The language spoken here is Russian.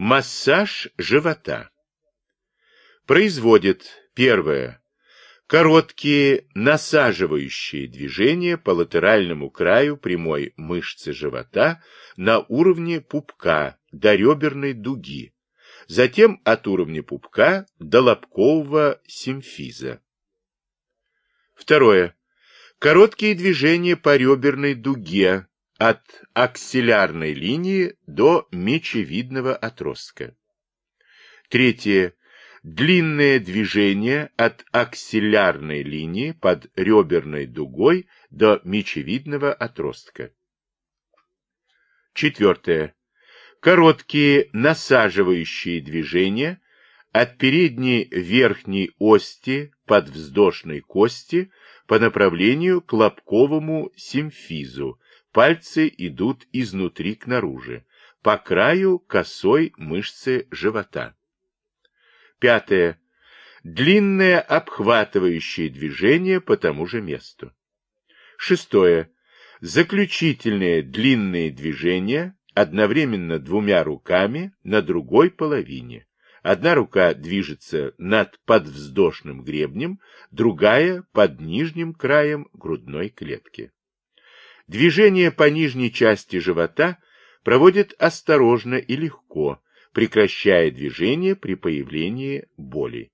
Массаж живота. Производит первое. Короткие насаживающие движения по латеральному краю прямой мышцы живота на уровне пупка до реберной дуги, затем от уровня пупка до лобкового симфиза. Второе. Короткие движения по реберной дуге от аксиллярной линии до мечевидного отростка. Третье. Длинное движение от аксиллярной линии под реберной дугой до мечевидного отростка. Четвертое. Короткие насаживающие движения от передней верхней ости подвздошной кости по направлению к лобковому симфизу. Пальцы идут изнутри к наружу, по краю косой мышцы живота. Пятое. Длинное обхватывающее движение по тому же месту. Шестое. Заключительные длинные движения одновременно двумя руками на другой половине. Одна рука движется над подвздошным гребнем, другая под нижним краем грудной клетки. Движение по нижней части живота проводит осторожно и легко, прекращая движение при появлении боли.